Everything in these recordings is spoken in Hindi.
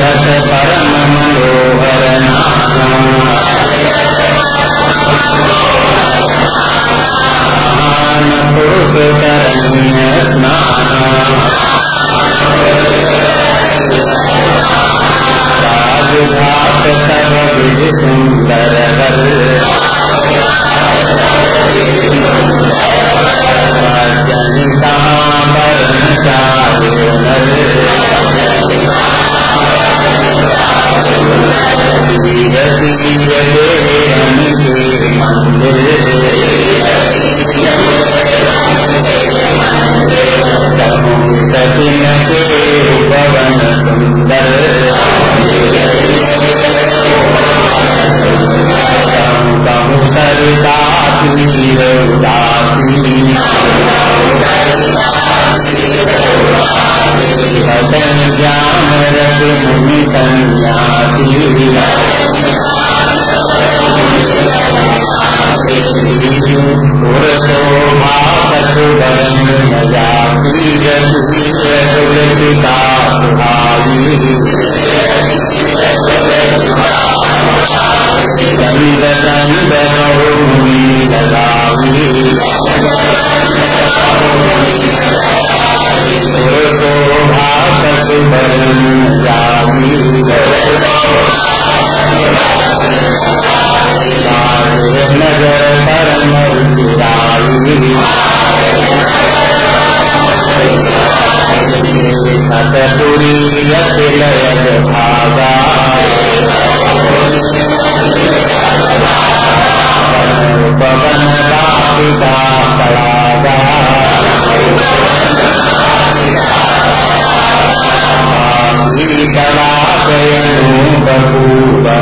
जहाँ चाहे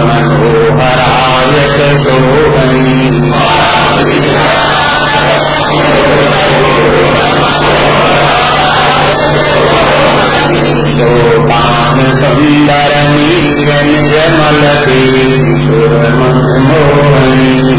मनोहराय सोपान सुंदर नीरन जमलते किशोर मनमोहनी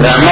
ब्राह्मण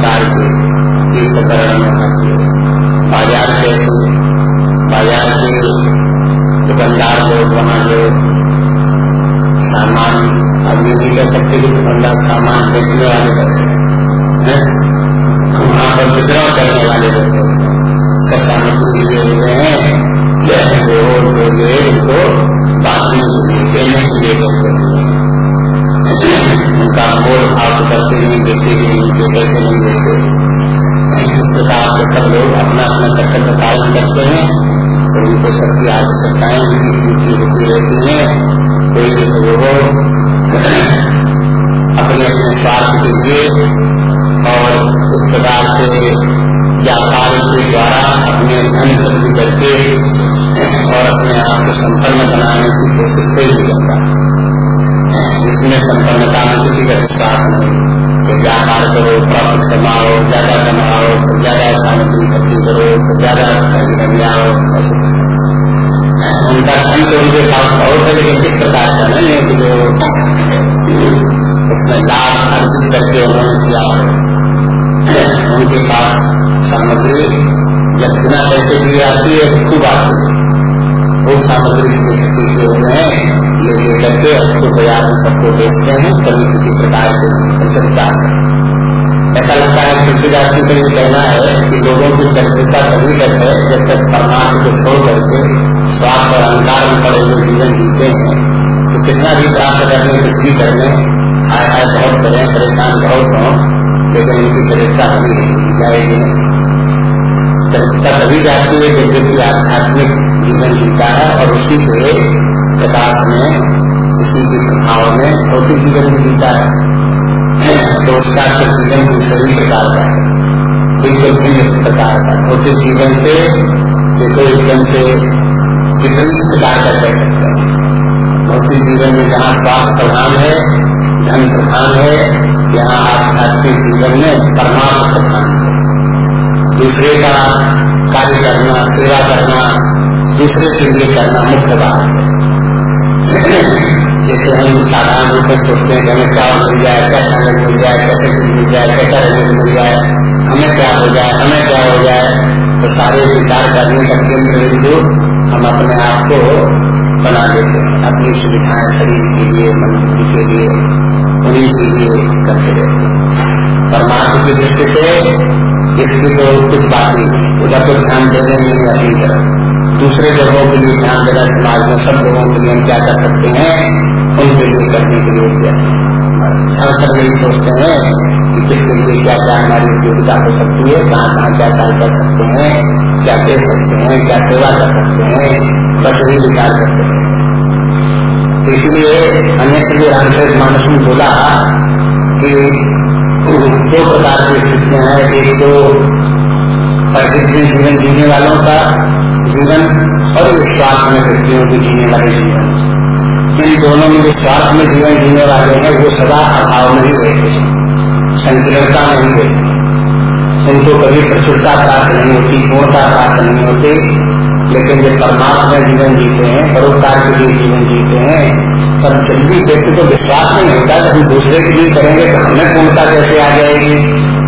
प्रकार के वर्णन बाज़ार कैसे बाज़ार के दुकानदार लोग वहाँ जो सामान ये नहीं कह सकते कि दुकानदार सामान बेचने वाले करते हैं। वहाँ पर विद्रोह करने वाले लोग सामग्री लिए हुए हैं जो जो ये उनको के लिए देने के लिए। करते उनका मोल भाव करते नहीं देते ही उनके पैसे नहीं देते इस प्रकार से सब लोग अपना अपना कर्तव्य पालन करते हैं तो उनको सबकी आवश्यकताएँ उनकी पूर्ति होती रहती है। कोई वो अपने अपने स्वार्थ के लिए और इस प्रकार से व्यापार के द्वारा अपने धन वृद्धि करके और अपने आप को संपन्न बनाने की कोशिश कोई नहीं करता इसमें संपन्नता में किसी का विश्वास नहीं। कि व्यापार करो, प्रॉफिट कमाओ, ज़्यादा कमाओ तो ज़्यादा सामग्री इकट्ठी करो तो ज़्यादा जाओ उनका धन तो उनके पास बहुत है, लेकिन किस प्रकार का नहीं है कि जो उसमें लाभ अर्जित करके उन्होंने किया उनके पास सामग्री जब बिना पैसे की आती है खूब आती है। वो सामग्री की से उन्हें ले ले करके उसको बाज़ार में सबको बेचते हैं कभी किसी प्रकार से प्रचलता है। ऐसा लगता है तुलसीदास का ये कहना है कि लोगों की चरित्रता तभी तक है जब तक परमात्मा को छोड़ करके स्वास्थ्य और अहंकार में पड़े हुए जीवन जीते हैं। तो कितना भी प्राप्त करने कुछ भी करने आए आए बहुत करें, परेशान बहुत हों, लेकिन उनकी चरित्रता अभी जाएगी चरित्रता तभी जाती है जब व्यक्ति आध्यात्मिक जीवन जीता है और उसी के प्रकाश में, उसी के प्रभाव में भौतिक जीवन भी जीता है। तो उसका जीवन दूसरे प्रकार का है। बिल्कुल भिन्न प्रकार का भौतिक जीवन से देखो एकदम से विपरीत प्रकार का कह सकते हैं। भौतिक जीवन में जहाँ स्वास्थ्य प्रधान है, धन प्रधान है, यहाँ आध्यात्मिक जीवन में परमात्मा प्रधान है। दूसरे का कार्य करना, सेवा करना दूसरे के लिए करना मुख्य बात जैसे हम साधारण रूप से सोचते हैं कि हमें क्या मिल जाए क्या खाने मिल जाए, कैसे कुछ मिल जाए, कैसा रंग मिल जाए, हमें क्या हो जाए, हमें क्या हो जाए तो सारे विचार करने का केंद्र बिंदु हम अपने आप को बना देते हैं। अपनी सुविधाएँ शरीर के लिए मन के लिए, उन्हीं के लिए करते रहते हैं। परमात्मा की दृष्टि से इसकी तो कुछ बात नहीं उधर तो ध्यान देने नहीं अपनी तरफ़ दूसरे लोगों के लिए ध्यान देना समाज में सब लोगों के लिए हम क्या कर सकते हैं, उनके लिए करने के लिए क्या? हर सब यही सोचते हैं कि किसके लिए क्या क्या हमारी उपयोगिता हो सकती है, कहाँ कहाँ क्या क्या कर सकते हैं, क्या दे सकते हैं, क्या सेवा कर सकते हैं, बस यही विचार करते हैं। इसलिए अन्य जो रामचरित मानस में बोला कि दो प्रकार की स्थितियाँ हैं, एक तो परिस्थिति जीवन जीने वालों का जीवन और विश्वास में व्यक्तियों की जीने वाले जीवन। इन दोनों में विश्वास में जीवन जीने वाले हैं, वो सदा अभाव में ही रहते हैं। संकीर्णता में नहीं रहती उनको कभी प्रचुरता प्राप्त नहीं होती, पूर्णता प्राप्त नहीं होती, लेकिन जब परमात्मा जीवन जीते हैं, परोपकार के लिए जीवन जीते हैं पर जल्दी व्यक्ति को विश्वास नहीं होता कि हम दूसरे के लिए करेंगे तो हमें पूर्णता कैसे आ जाएगी?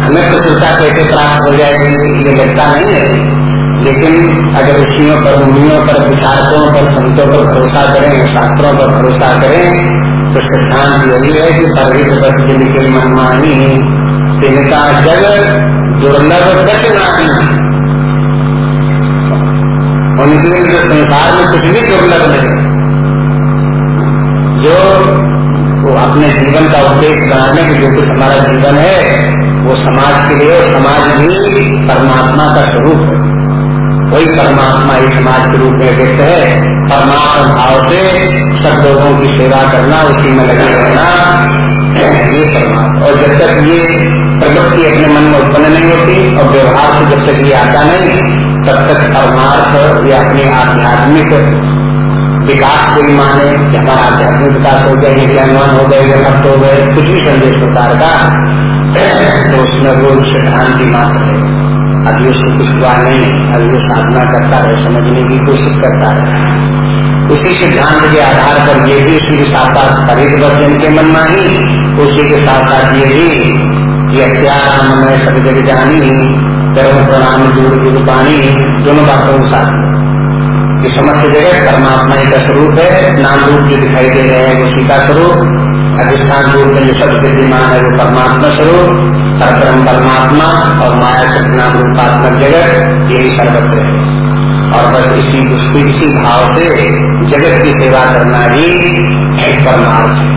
हमें प्रचुरता कैसे प्राप्त हो जाएगी? ये लगता नहीं है। लेकिन अगर ऋषियों पर, मुनियों पर, विचारकों पर, संतों पर भरोसा करें, शास्त्रों पर भरोसा करें तो सिद्धांत यही है कि परहित बस जिनके मनमानी तिनका जग दुर्लभ कच नहीं उनके लिए संसार में कुछ भी दुर्लभ नहीं। जो वो अपने जीवन का उद्देश्य बनाने के जो कुछ हमारा जीवन है, वो समाज के लिए, समाज भी परमात्मा का स्वरूप है। वही परमात्मा ही समाज के रूप में व्यक्त है। परमात्मा भाव से सब लोगों की सेवा करना, उसी में लगे रहना ये परमात्मा। और जब तक ये प्रवृत्ति अपने मन में उत्पन्न नहीं होती और व्यवहार से जब तक ये आता नहीं, तब तक परमार्थ या अपने आध्यात्मिक विकास को ही माने। कि हमारा आध्यात्मिक विकास हो गया गए ज्ञानवान हो गए या भक्त हो गए, कुछ भी संदेश प्रकार का तो उसमें वो सिद्धांति मात्र है। अभी उसको कुछ हुआ नहीं अभी वो साधना करता है समझने की कोशिश करता है उसी सिद्धांत के आधार पर ये भी उसी के साथ साथ खरीद वर्जन के मन मानी उसी के साथ साथ ये भी कि अत्याराम में सब जग जानी, कर्म प्रणाम दूर दूर पानी, दोनों बातों के साथ। ये समस्त जगह परमात्मा का स्वरूप है, नाम रूप जो दिखाई दे रहे हैं वो सीता स्वरूप। अधिष्ठान रूप में जो सब विद्यमान है वो परमात्मा स्वरूप। परम परमात्मा और माया सत्यनाम रूपात्मक जगत, यही सर्वत्र है। और बस इसी उसकी इसी भाव से जगत की सेवा करना ही परमार्थ है।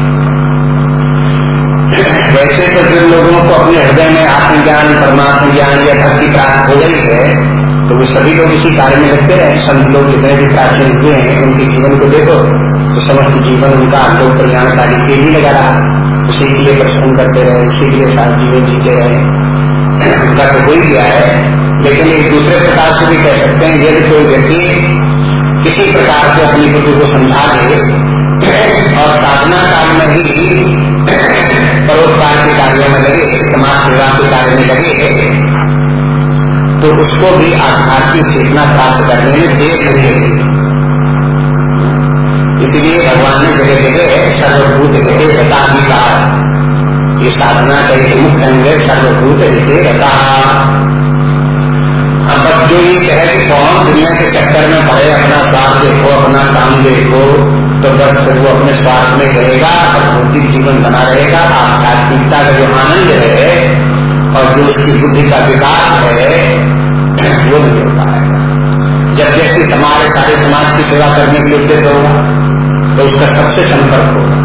वैसे तो जिन लोगों को अपने हृदय में आत्मज्ञान, परमात्म ज्ञान या भक्ति प्राप्त हो गई है तो वो सभी लोग इसी कार्य में लगते रहे संत लोग जितने भी प्राचीन हुए हैं, उनके जीवन को देखो तो समस्त जीवन उनका लोक कल्याणकारी के लिए लगा रहा उसी के लिए परिश्रम करते रहे, उसी के लिए साथ जीवन जीते रहे। उनका तो ही गया है, लेकिन एक दूसरे प्रकार से भी कह सकते हैं यदि कोई व्यक्ति किसी प्रकार से अपनी बुद्धि को समझा दे और साधना काल में ही परोपकार के कार्य में लगे, समाज सेवा के कार्य में लगे तो उसको भी आध्यात्मिक चेतना प्राप्त करने में देर नहीं इसलिए भगवान ने जगह जगह सर्वभूत हिते रता भी कहा ये साधना का मुख्य अंग है सर्वभूत हिते रता। अब बस जो ये कहे कि कौन दुनिया के चक्कर में पड़े, अपना स्वार्थ देखो, अपना काम देखो तो बस फिर वो अपने स्वार्थ में रहेगा और भौतिक जीवन बना रहेगा, आध्यात्मिकता का जो आनंद है और जो उसकी बुद्धि का विकास है, वो नहीं हो। पाएगा जब जैसे समाज सारे समाज की सेवा करने के लिए उद्देश्य होगा तो उसका सबसे संपर्क होगा।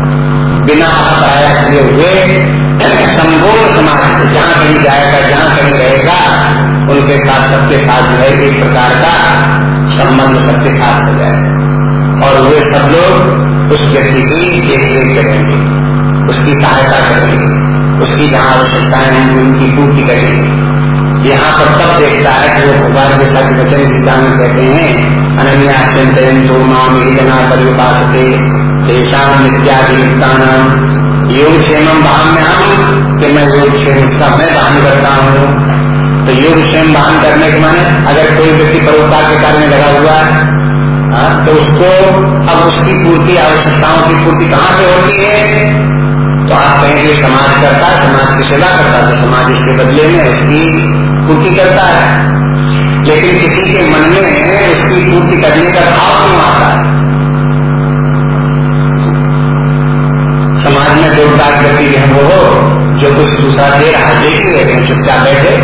बिना पराया किए हुए, संपूर्ण समाज से जहाँ कहीं जाएगा, जहाँ कहीं रहेगा, उनके साथ सबके साथ जो है एक प्रकार का संबंध सबके साथ हो जाए और वे सब लोग उस व्यक्ति की देख रेख करेंगे, उसकी सहायता करेंगे, उसकी जहाँ आवश्यकताएँ होंगी, उनकी पूर्ति करेंगे। यहाँ पर सब देखता है कि वो भगवान के साथ वचन गीता में कहते हैं अनन्या चिंतन माम योग क्षेम में कि मैं योग क्षेम उसका मैं दान करता हूँ तो योग क्षेम दान करने के माने अगर कोई व्यक्ति परोपकार के कार्य में लगा हुआ है तो उसको अब उसकी पूर्ति आवश्यकताओं की पूर्ति कहाँ से होती है तो आप कहेंगे समाज करता है समाज की सेवा करता है तो समाज इसके बदले में उसकी पूर्ति करता है लेकिन किसी के मन में उसकी पूर्ति करने का भाव क्यों आता है? समाज में दो व्यक्ति है वो हो जो कुछ दूसरा दे रहा है देखिए लेकिन चुपचाप बैठे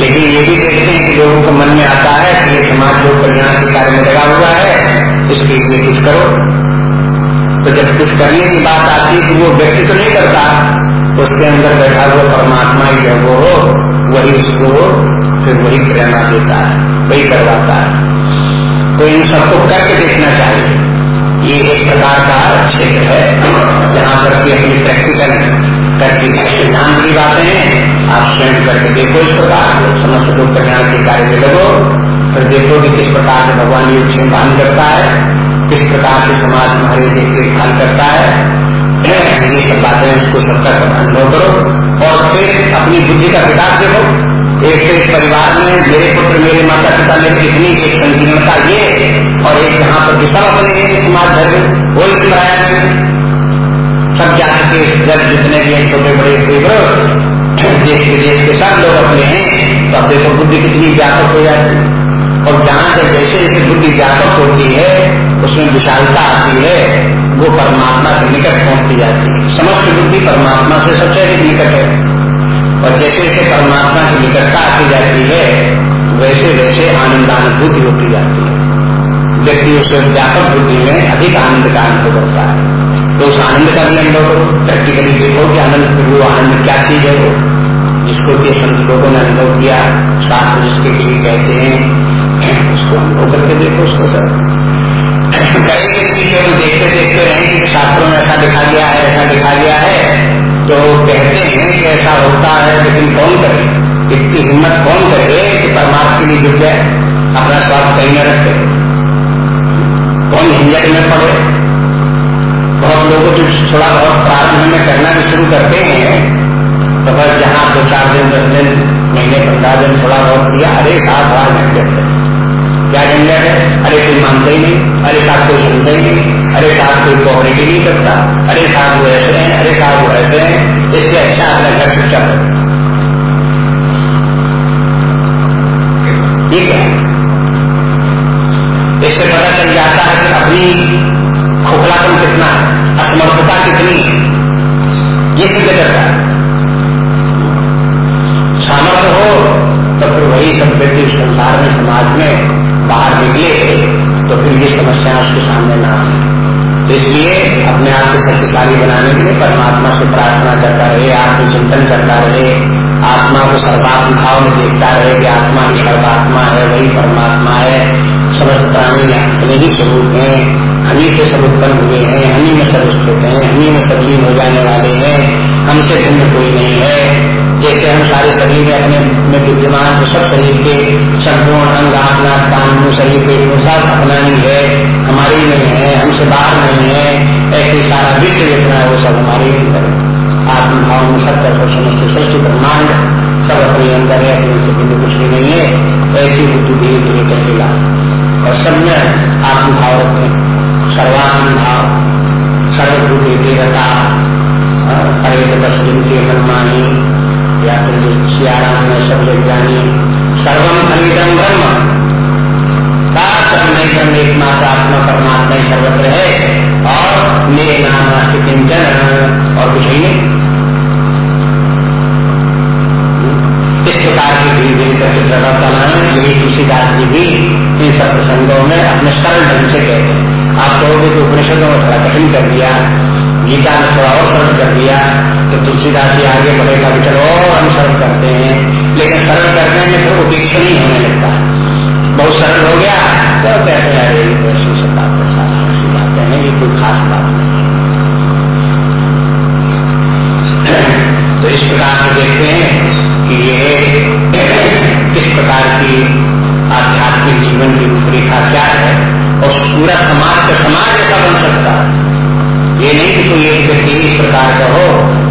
लेकिन ये भी देखते हैं कि लोगों को मन में आता है कि ये समाज लोग कल्याण के कार्य में लगा हुआ है, इसके लिए कुछ करो। तो जब कुछ करने की बात आती है कि वो व्यक्ति तो नहीं करता, उसके अंदर बैठा हुआ परमात्मा ही है वो हो वही उसको फिर वही प्रेरणा देता है, वही करवाता है। तो इन सबको करके देखना चाहिए। ये एक प्रकार का क्षेत्र है, जहाँ पर की अपनी प्रैक्टिकल करके सिद्धांत की बातें हैं। आप स्वयं करके देखो इस प्रकार समस्त लोग कल्याण के कार्य में लगो, फिर देखो कि किस प्रकार से भगवान योग से पालन करता है, किस प्रकार से समाज तुम्हारे देख देखभाल करता है। ये सब बातें उसको सबका अनुभव करो और फिर अपनी बुद्धि का विकास देखो। एक तो परिवार में मेरे पुत्र, मेरे माता पिता में कितनी एक संकीर्णता ये और एक यहाँ पर विषम अपने समाज धर्म वो इस सब जाति के जब जितने भी छोटे बड़े देश विदेश के सब लोग अपने हैं। तो अब देखो बुद्धि कितनी व्यापक हो जाती है। और जहाँ से जैसे जैसे बुद्धि व्यापक होती है, उसमें विशालता आती है, वो परमात्मा के निकट पहुँचती जाती है। समस्त बुद्धि परमात्मा से सबसे अधिक निकट है। और जैसे जैसे परमात्मा की निकटता आती जाती है, वैसे वैसे आनंदानुभूति होती जाती है। व्यक्ति उस व्यापक बुद्धि में अधिक आनंद का अनुभव करता है। तो उस आनंद का भी अनुभव प्रैक्टिकली देखो कि आनंद वो आनंद क्या चीज़ है वो? जिसको कि संत लोगों ने अनुभव किया शास्त्र जिसके लिए कहते हैं, उसको अनुभव करके देखो उसको सर कई व्यक्ति केवल देखते देखते रहे कि शास्त्रों में ऐसा दिखा गया है, ऐसा दिखा गया है। तो कहते हैं कि ऐसा होता है, लेकिन कौन करे? इतनी हिम्मत कौन करे कि परमात्मा के लिए जुट जाए अपना स्वास्थ्य कहीं न रखे? कौन झंझट में पड़े? बहुत लोगों जो थोड़ा बहुत प्रारंभ में करना भी शुरू करते हैं तो बस जहाँ दो चार दिन, दस दिन, महीने, पंद्रह के साथ बार झंझट क्या झंझट है? अरे कोई मानते ही नहीं। अरे साहब कोई सुनते ही नहीं। अरे साहब कोई कोऑपरेटिव नहीं करता अरे साहब वो ऐसे हैं, अरे साहब वो ऐसे हैं। इससे अच्छा अपना घर चुपचाप ठीक है? इससे पता चल जाता है कि अपनी खोखलापन कितना है, असमर्थता कितनी ये सिद्ध करता है? सामर्थ्य हो तो फिर वही सब व्यक्ति संसार में, समाज में बाहर निकले तो फिर ये समस्या उसके सामने ना तो इसलिए अपने आप को शक्तिशाली बनाने के लिए परमात्मा से प्रार्थना करता रहे, आत्मचिंतन करता रहे, आत्मा को सर्वात्म भाव में देखता रहे कि आत्मा ही सर्वात्मा है, वही परमात्मा है। समस्त प्राणी अपने ही स्वरूप है हमी से सब उत्पन्न हुए हैं हमी में सब स्थित हैं हमी में तब्दील हो जाने वाले हैं, हमसे भिन्न कोई नहीं है। जैसे हम सारे शरीर में अपने में विद्यमान तो सब शरीर के संपूर्ण अंग, आत्मा कान शरीर के सब अपना ही है, हमारे ही नहीं है, हमसे बाहर नहीं है, ऐसे सारा विश्व जितना है वो सब हमारे ही अंदर आत्मभाव में सब सब समस्त सृष्टि ब्रह्मांड सब अपने अंदर है, अपने से भिन्न कुछ भी नहीं है, ऐसी बुद्धि धीरे धीरे करके ला और सब में आत्मभाव रखते सर्वात्म भाव सर्वभूति देवता अरे दिन जिनके हनुमानी या फिर सियाराम में सब विज्ञानी सर्वम खनिजम ब्रह्म सब एकमात्र आत्मा परमात्मा सर्वत्र है और मेरे नाम किंचन और कुछ ही नहीं इस प्रकार की धीरे धीरे करके प्रवर्तन यही तुलसीदास जी भी इन सब प्रसंगों में अपने सरल ढंग से कहते हैं आप कहोगे कि उपनिषदों में थोड़ा कठिन कर दिया गीता ने थोड़ा और सरल कर दिया तो तुलसीदास जी आगे बढ़ेगा कि चलो और सरल करते हैं। लेकिन सरल करने में फिर उपेक्षा नहीं होने लगता। बहुत सरल हो गया तो कहते हैं, अरे तो ऐसी बात ऐसी बातें हैं ये कोई खास बात नहीं तो इस प्रकार से देखते हैं कि ये किस प्रकार की आध्यात्मिक जीवन की रूपरेखा क्या है, और पूरा समाज का समाज ऐसा बन सकता है। ये नहीं कि कोई एक व्यक्ति इस प्रकार का हो,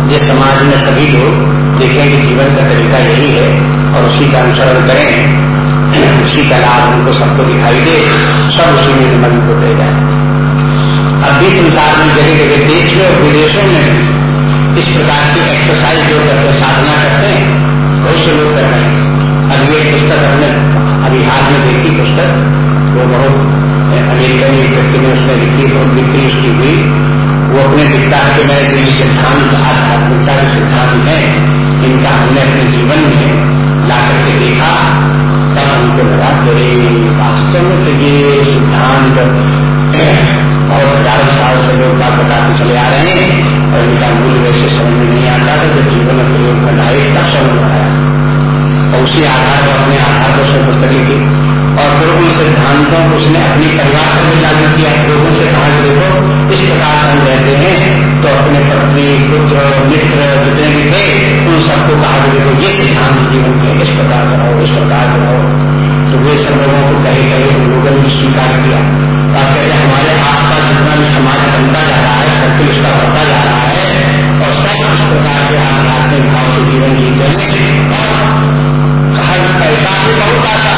जिस समाज में सभी लोग देखें कि जीवन का तरीका यही है और उसी का अनुसरण करें, उसी का लाभ उनको सबको दिखाई दे, सब उसी में निमग्न होते जाए। अब भी संसार में जगह जगह देश में और विदेशों में इस प्रकार की एक्सरसाइज जो करते साधना करते हैं, बहुत से लोग कर रहे हैं। अभी एक पुस्तक हमने, अभी हाथ में देखी पुस्तक, वो बहुत अमेरिकन एक व्यक्ति ने उसमें लिखी, बहुत बिक्री उसकी हुई। वो अपने दिखता है कि मेरे जो सिद्धांत, आध्यात्मिकता के सिद्धांत है इनका हमने अपने जीवन में ला करके देखा। तब हमको लगा कि वास्तव में तो ये सिद्धांत बहुत हज़ारों साल से लोग बात बताते चले आ रहे हैं, और इनका मूल वैसे समझ में नहीं आता था जो जीवन में करना है इसका समझ बनाया। और उसी आधार पर अपने आधार पर उसने पुस्तक और फिर उन सिद्धांतों को उसने अपनी परिवार से भी किया लोगों से कहा देखो, इस प्रकार हम रहते हैं तो अपने पत्नी, पुत्र, मित्र, जितने भी थे, उन सबको कहा कि देखो, ये सिद्धांत जीवन में इस प्रकार रहो इस प्रकार रहो तो वे सब लोगों को कहे कहे तो लोगों ने स्वीकार किया। ताकि हमारे आस पास जितना भी समाज बनता जा रहा है, सर्किल उसका बढ़ता जा रहा है, और सब इस प्रकार के आध्यात्मिक भाव से जीवन जीते हैं। और पैसा भी बहुत आता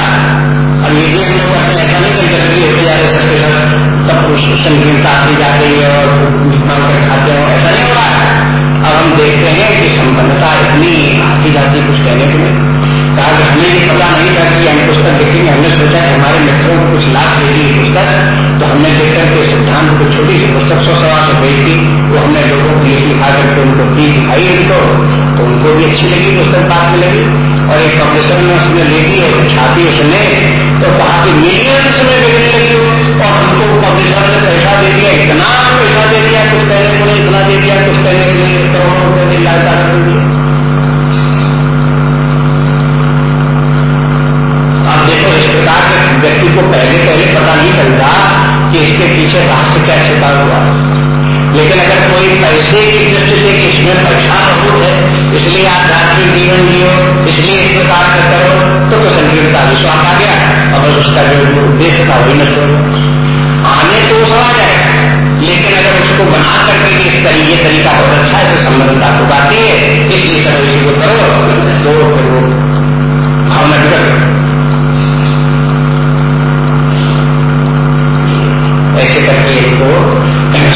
और ये हम लोग अपने ऐसा होते जा रहे सबके सब कुछ संकीर्णता आती जा रही है और खाते हो ऐसा नहीं हो रहा है अब हम देखते हैं कि संपन्नता इतनी आती जाती कुछ कहने के लिए कहा कि हमें ये पता नहीं था कि हम पुस्तक देखेंगे हमने सोचा कि हमारे मित्रों को कुछ लाभ देगी पुस्तक तो हमने देख करके सिद्धांत को छोटी सी पुस्तक सौ सवा से गई थी वो हमने लोगों को लिख लिखा करके उनको दी दिखाई उनको तो उनको भी अच्छी लगी, पुस्तक बात में लगी। और एक पब्लिशर ने उसने ले ली और छापी उसने तो वहाँ कि मिलियन में बिकने लगी और हमको पब्लिशर ने पैसा दे दिया, इतना पैसा दे दिया, कुछ कहने को नहीं इतना दे दिया, कुछ कहने के करोड़ों रुपये की देखो, इस प्रकार के व्यक्ति को पहले पहले पता नहीं चलता कि इसके पीछे रहस्य क्या छिपा हुआ। लेकिन अगर कोई पैसे की दृष्टि से इसमें परेशान बहुत है इसलिए आप धार्मिक जीवन जियो, इसलिए इस प्रकार से करो तो प्रसन्न का विश्वास आ गया, और उसका जो उद्देश्य था वही न छोड़ो आने तो समा जाए लेकिन अगर उसको बना करके इस तरीके तरीका बहुत अच्छा है तो संबंध आपको बाती है, इसलिए सब इसी को करो तो भावना वो करो ऐसे करके इसको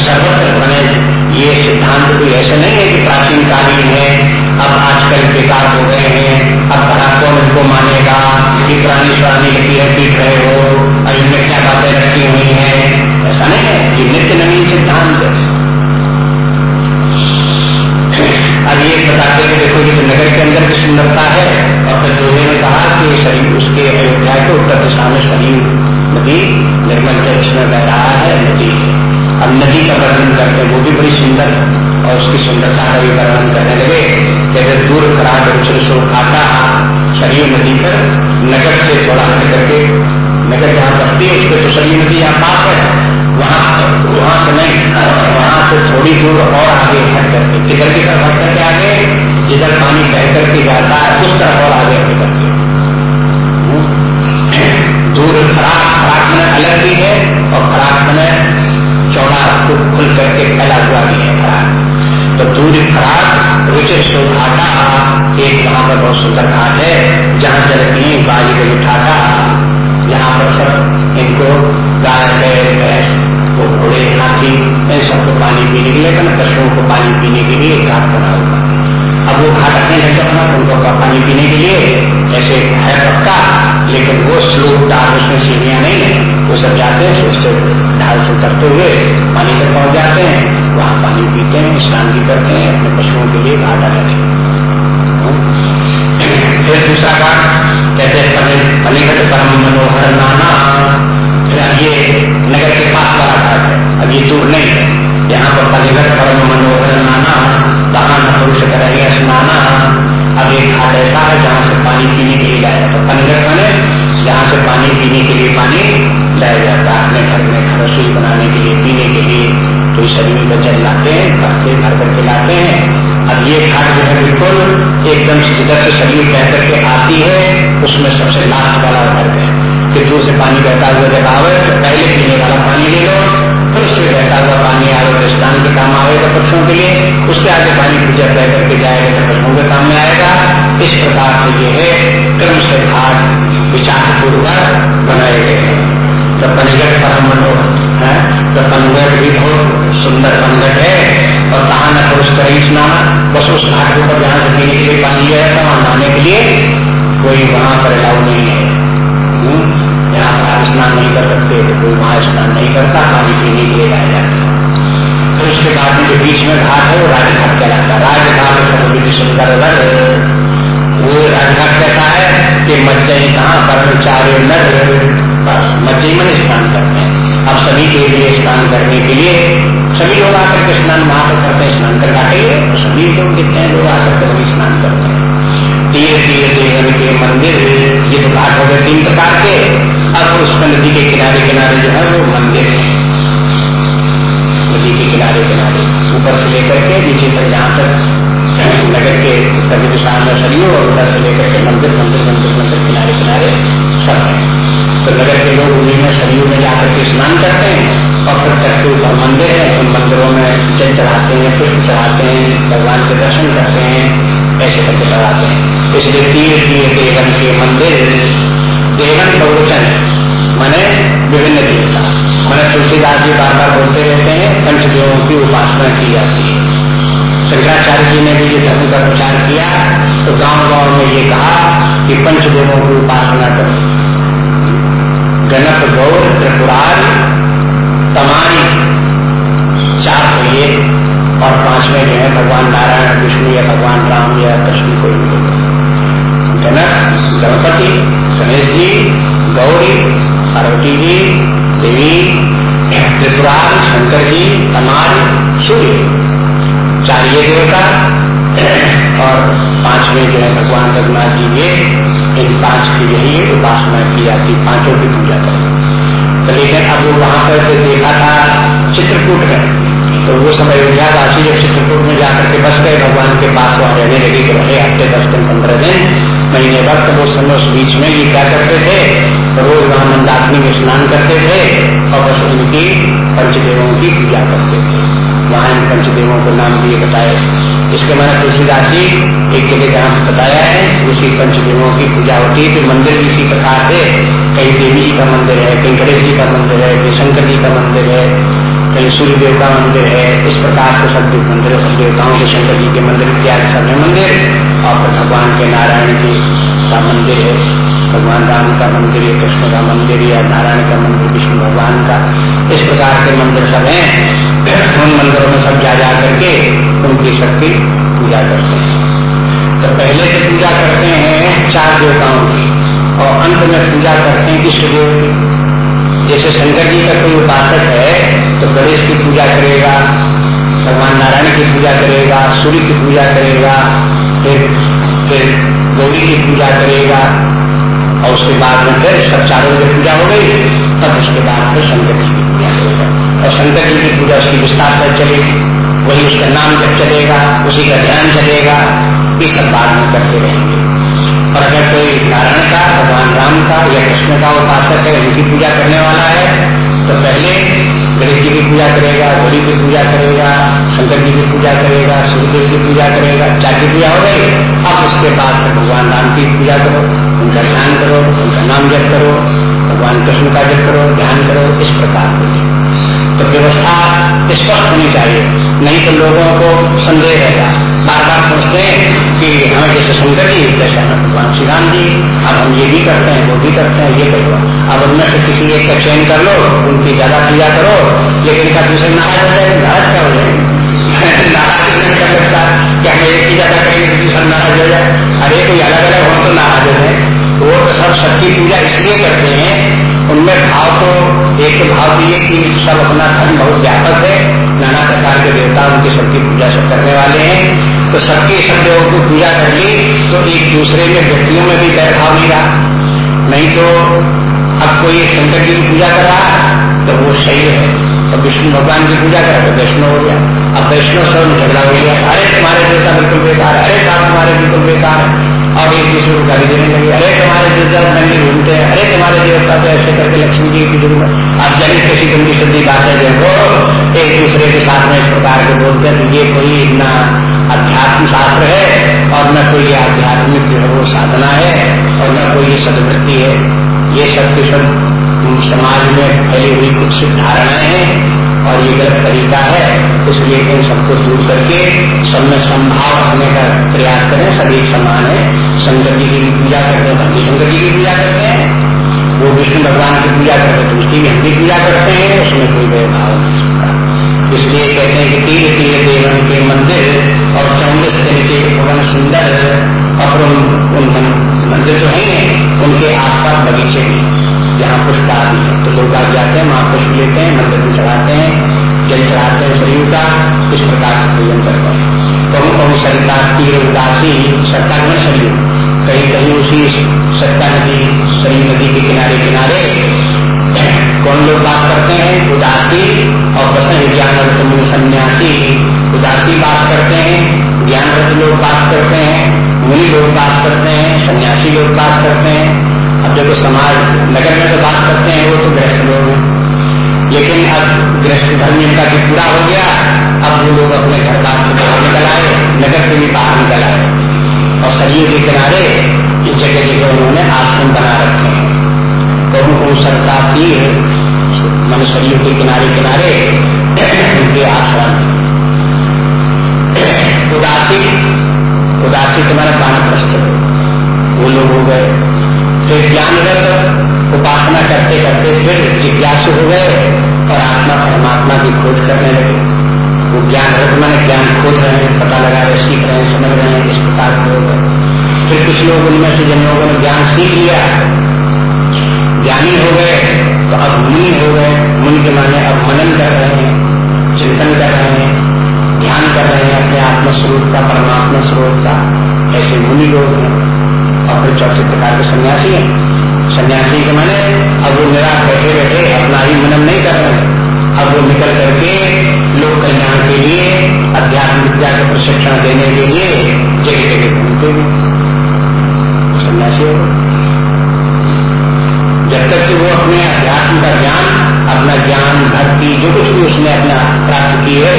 सर्वत्र बने ये सिद्धांत कोई ऐसा नहीं है कि प्राचीन कालीन है आजकल बेकार हो गए हैं। अब भला कौन उनको मानेगा? ये पुरानी पुरानी है पीट रहे हो और इनमें क्या बातें रखी हुई है। ऐसा नहीं है ये नित्य नवीन सिद्धांत अब ये बताते हैं देखो, ये तो नगर के अंदर की सुंदरता है। और फिर दूसरे ने कहा कि शरीर उसके अयोध्या के उत्तर दिशा में शरीर नदी, निर्मल के रहा है, नदी है। अब नदी का वर्णन करते वो भी बड़ी सुंदर है। और उसकी सुंदरता का भी वर्णन करने लगे। कहते दूर खराब उछल सो खाता शरीर नदी पर नगर से थोड़ा हट करके, नगर जहाँ बसती है, उसके तो शरीर नदी यहाँ पास है, वहाँ वहाँ से नहीं, वहाँ से थोड़ी दूर और आगे हट करके किधर की तरफ़ हट करके आगे, जिधर पानी बह करके जाता है, उस तरफ़ और आगे हट करके। दूर खराब खराब में अलग भी है और खराब में चौड़ा खुल करके फैला हुआ भी है खराब तो दूध खराब रुचि घाटा एक वहाँ पर बहुत सुंदर घाट है, जहाँ से चलती बाजी को उठाता यहाँ पर सब इनको गाय बैल भैंस को घोड़े, हाथी, इन सबको पानी पीने के लिए पशुओं को पानी पीने के लिए घाट बना हुआ अब वो घाट अपने घर अपना उनको पानी पीने के लिए ऐसे है पक्का, लेकिन वो स्लोप डाल उसमें सीढ़ियाँ नहीं है। वो सब जाते हैं उससे ढाल से उतरते हुए पानी तक पहुँच जाते हैं। वहाँ पानी पीते हैं, स्नान भी करते हैं, अपने पशुओं के लिए घाट अलग है। फिर दूसरा घाट, कहते हैं पनिघट परम मनोहर नाना ये नगर के पास वाला घाट है। अब ये दूर नहीं है। यहाँ पर पलिगत परम मनोहर नाना वहाँ न पुरुष करेंगे स्नाना अब एक घाट ऐसा है जहाँ से पानी पीने के लिए जाया तो पनिगत बने, जहाँ से पानी पीने के लिए पानी लाया जाता है। अपने घर में घर रसोई बनाने के लिए, पीने के लिए। तो शरीर में जल लाते हैं करके घर करके लाते हैं। अब ये घाट जो है बिल्कुल एकदम जिधर से शरीर कह करके आती है, उसमें सबसे लास्ट वाला घर है। फिर दूर से पानी बहता हुआ जब आवे तो पहले पीने वाला पानी ले लो, फिर उससे बहता हुआ पानी आवे तो स्नान के काम आएगा पक्षों के लिए, उसके आगे पानी पूजा बह करके जाएगा तो पशुओं के काम में आएगा। इस प्रकार से जो है क्रम से घाट विचार पूर्वक बनाए गए हैं। तो पनिगढ़ परम मनोहर है? तो पनगढ़ भी बहुत सुंदर पनगढ़ है, और कहा न पुरुष करें स्नान बस उस घाट के ऊपर जहाँ से पीने के लिए पानी गया था वहाँ नहाने के लिए कोई वहाँ पर अलाउ नहीं है। यहाँ पर स्नान नहीं कर सकते तो कोई वहाँ स्नान नहीं करता, पानी पीने के लिए लाया जाता फिर उसके बाद में जो बीच में घाट है, वो राजघाट कहलाता है। राजघाट सर्वविधि सुंदर वो राजघाट कहता है कि मज्जई कहाँ कर्मचारी नर बस, मज्जई में स्नान करते हैं। अब सभी के लिए स्नान करने के लिए, सभी लोग आकर के स्नान वहाँ पर करते हैं, स्नान कर के तो सभी लोग कितने लोग आकर के वही स्नान करते हैं। तीर तीर, देवन के मंदिर, ये तो घाट हो गए तीन प्रकार के। अब उसमें नदी के किनारे किनारे जो है, वो मंदिर है। नदी के किनारे किनारे, ऊपर से लेकर के नीचे तक जहाँ तक नगर के सभी दिशा में शरीर और उधर से लेकर के मंदिर मंदिर मंदिर मंदिर किनारे किनारे सब है। तो नगर के लोग उन्हीं में शरीर में जाकर के स्नान करते हैं और फिर तक के ऊपर मंदिर है, उन मंदिरों में जल चढ़ाते हैं, पुष्प चढ़ाते हैं, भगवान के दर्शन करते हैं, ऐसे करके चढ़ाते हैं। इसलिए तीर तीर देवन के मंदिर, देवन बहुवचन, मैंने विभिन्न देवता। मैंने तुलसीदास जी बार बार बोलते रहते हैं पंचदेवों की उपासना की जाती है। शंकराचार्य जी ने भी ये धर्म का प्रचार किया तो गाँव गाँव में ये कहा कि पंचदेवों की उपासना करो। गणप, गौर, त्रिपुरार, तमारी, चार तो ये, और पाँचवें जो है भगवान नारायण, विष्णु या भगवान राम या कृष्ण कोई भी गणप, गणपति, गणेश जी, गौरी, पार्वती जी देवी, त्रिपुरा, शंकर जी कमाल सूर्य। चारिये देवता और पाँचवें जो है भगवान रघुनाथ जी ये इन पाँच की यही उपासना की जाती पाँचों की पूजा करें तो लेकिन अब वो वहाँ पर देखा था, चित्रकूट में तो वो समय अयोध्यावासी जब चित्रकूट में जाकर के बस गए, भगवान के पास वहाँ रहने लगे कि रहे हफ़्ते दस दिन, पंद्रह दिन, महीने वक्त, वो समय उस बीच में ये क्या करते थे? रोज वहाँ मंदाग्नि में स्नान करते थे और बस उनकी पंचदेवों की पूजा करते थे। वहाँ इन पंचदेवों को नाम दिए बताए। इसके मैंने तुलसीदास जी, एक जगह जहाँ बताया है, उसी पंचदेवों की पूजा होती है मंदिर भी इसी प्रकार से कहीं देवी जी का मंदिर है कहीं गणेश जी का मंदिर है कहीं शंकर जी का मंदिर है। कहीं सूर्य देव का मंदिर है, इस प्रकार के सब मंदिर सब देवताओं के शंकर जी के मंदिर, इत्यादि सब मंदिर। और फिर भगवान के नारायण जी का मंदिर है, भगवान राम का मंदिर है, कृष्ण का मंदिर या नारायण का मंदिर, विष्णु भगवान का, इस प्रकार के मंदिर सब हैं। उन मंदिरों में सब जा जा करके उनकी शक्ति पूजा करते हैं। तो पहले से पूजा करते हैं चार देवताओं की, और अंत में पूजा करते हैं इष्ट देव की। जैसे शंकर जी का कोई उपासक है तो गणेश की पूजा करेगा, भगवान नारायण की पूजा करेगा, सूर्य की पूजा करेगा, फिर फिर गौरी की पूजा करेगा, और उसके बाद में फिर सब चारों की पूजा हो गई, तब उसके बाद फिर शंकर जी की पूजा करेगा। और शंकर जी की पूजा उसकी विस्तार से चलेगी, वही उसका नाम जब चलेगा, उसी का ध्यान चलेगा, ये सब बाद में करते रहेंगे। और अगर कोई नारायण का, भगवान राम का या कृष्ण का उपासक है, उनकी पूजा करने वाला है तो पहले गणेश जी की पूजा करेगा गौरी की पूजा करेगा, शंकर जी की पूजा करेगा सूर्यदेव की पूजा करेगा, चार की पूजा हो गई, अब उसके बाद भगवान राम की पूजा करो, उनका ध्यान करो, उनका नाम जप करो, भगवान कृष्ण का जप करो, ध्यान करो, इस प्रकार तो व्यवस्था स्पष्ट होनी चाहिए। नहीं तो लोगों को संदेह रहेगा बार बार पूछते हैं कि हमें जैसे शंकर जी जैसे हमें भगवान श्री राम जी, अब हम ये भी करते हैं, वो भी करते हैं, ये करो। अब उनमें से किसी एक का चयन कर लो, उनकी ज़्यादा पूजा करो, लेकिन क्या दूसरे नाराज़ हो जाए, नाराज़ क्या हो जाए? नाराज़ नहीं कर सकता क्या एक की ज़्यादा करेंगे तो दूसरा नाराज़ हो जाए? अरे, कोई अलग अलग हो तो नाराज़ हो जाए। वो तो सब सबकी पूजा इसलिए करते हैं, उनमें भाव तो एक तो भाव ये कि सब अपना धर्म बहुत व्यापक है। नाना प्रकार के देवता उनकी सबकी पूजा सब करने वाले हैं। तो सबके सब देवों की पूजा कर ली तो एक दूसरे में व्यक्तियों में भी भाव नहीं रहा नहीं तो अब कोई शंकर जी की पूजा कर रहा तो वो सही है। और विष्णु भगवान की पूजा करे तो वैष्णव हो गया। अब वैष्णव सब झगड़ा हो गया। अरे तुम्हारे देवता बिल्कुल बेकार अरे साहब तुम्हारे बिल्कुल बेकार और एक दूसरे को गाली देने लगे। अरे तुम्हारे देवता मंदिर घूमते हैं। अरे तुम्हारे देवता तो ऐसे करके लक्ष्मी जी की ज़रूरत आप जनित कैसी गंदी सदी बातें देखो एक दूसरे के साथ में इस प्रकार के बोलते हैं। तो ये कोई न अध्यात्म शास्त्र है और न कोई ये आध्यात्मिक जो है वो साधना है और न कोई ये सदवृत्ति है। ये सब के सब समाज में फैली हुई कुछ धारणाएँ हैं। और ये गलत तरीका है, इसलिए इन सबको दूर करके सब में संभाव रखने का प्रयास करें सभी समान है। शंकर जी की पूजा करते हैं हम शंकर जी की पूजा करते हैं। वो विष्णु भगवान की पूजा करते हैं तो उसकी भी हम भी पूजा करते हैं, उसमें कोई भेदभाव इसलिए कहते हैं कि तीर तीर देवन के मंदिर और चौबीस दिन के भवन सुंदर और उन मंदिर जो है, उनके आसपास बगीचे भी जहाँ पुष्प आदि है। तो लोग आज जाते हैं वहाँ पुष्प लेते हैं मंदिर में चढ़ाते हैं, जल चढ़ाते हैं शरीर का इस प्रकार का पूजन करते हैं। कहूँ कहूँ सरिता तीर उदासी सत्ता में शरीर कहीं कहीं उसी सत्ता नदी शरीर नदी के किनारे किनारे कौन लोग बात करते हैं? उदासी और प्रसन्न ज्ञान रत्न सन्यासी। उदासी बात करते हैं ज्ञान लोग बात करते हैं, मुनि लोग बात करते हैं, सन्यासी लोग बात करते हैं। अब देखो समाज नगर में तो बात करते हैं, वो तो गृहस्थ लोग हैं। लेकिन अब गृहस्थ धर्म इनका भी पूरा हो गया, अब वो लोग अपने घर बात से बाहर निकल आए, नगर से भी बाहर निकल आए। और सरयू के किनारे इस जगह जगह उन्होंने आश्रम बना रखे हैं। तो उनको सरका तीर मैंने सरयू के किनारे किनारे उनके आश्रम। उदासी उदासी तुम्हारा प्रस्त वो लोग हो गए। फिर ज्ञानरत उपासना करते करते फिर जिज्ञासु हो गए और आत्मा परमात्मा की खोज करने लगे। वो ज्ञान रत मैंने ज्ञान खोज रहे हैं, पता लगा रहे सीख रहे हैं, समझ रहे हैं, इस प्रकार के लोग फिर कुछ लोग उनमें से जिन लोगों ने ज्ञान सीख लिया, ज्ञानी हो गए तो अब मुनि हो गए। मुनि के माने अब मनन कर रहे हैं, चिंतन कर रहे हैं, ध्यान कर रहे हैं अपने आत्मस्वरूप का परमात्मा स्वरूप का। ऐसे मुनि लोग हैं। और फिर चौथे प्रकार के सन्यासी हैं। सन्यासी के मैंने, अब वो मेरा बैठे बैठे अपना ही मनन नहीं कर रहे अब वो निकल करके लोक कल्याण के लिए अध्यात्म विद्या का प्रशिक्षण देने के लिए जगह जगह घूमते हैं। सन्यासी जब तक कि वो अपने अध्यात्म का ज्ञान, अपना ज्ञान, भक्ति, जो कुछ भी उसने अपना प्राप्त की है,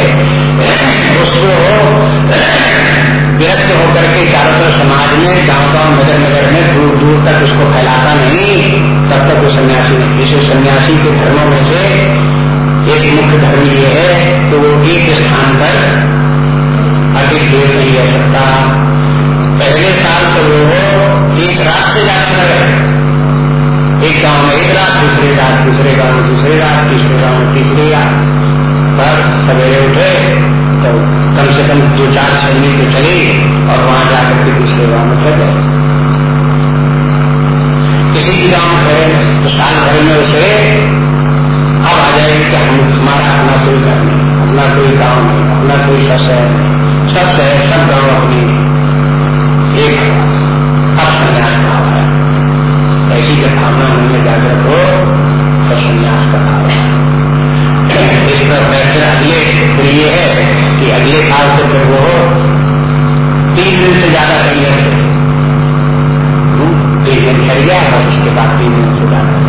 उसको व्यस्त होकर के चारों तरफ़ समाज में गाँव गाँव नगर नगर में दूर दूर तक उसको फैलाता नहीं, तब तक वो सन्यासी नहीं इसे सन्यासी के धर्मों में से एक मुख्य धर्म ये है तो वो एक स्थान पर अधिक देर नहीं रह सकता। पहले साल तो वो एक रात से जाकर एक गाँव में एक रात, दूसरे रात, दूसरे गाँव में दूसरे रात, तीसरे गाँव में तीसरी रात। पर सवेरे उठे कम से कम दो चार सैनिक तो चले और वहाँ जाकर के दूसरे गाँव में चले। किसी भी गाँव है तो साल भर में उसे अब आ जाएगी कि हम, हमारा अपना कोई घर नहीं, अपना कोई गाँव नहीं, अपना कोई सब शहर नहीं। सब शहर, सब गाँव अपने एक अब भाव है। ऐसी जब भावना मन में जागृत हो कठिन जाँच का भाव है। अगले है कि अगले साल से फिर वो तीन दिन से ज़्यादा कहीं रहते तीन दिन गया उसके बाद तीन दिन से ज़्यादा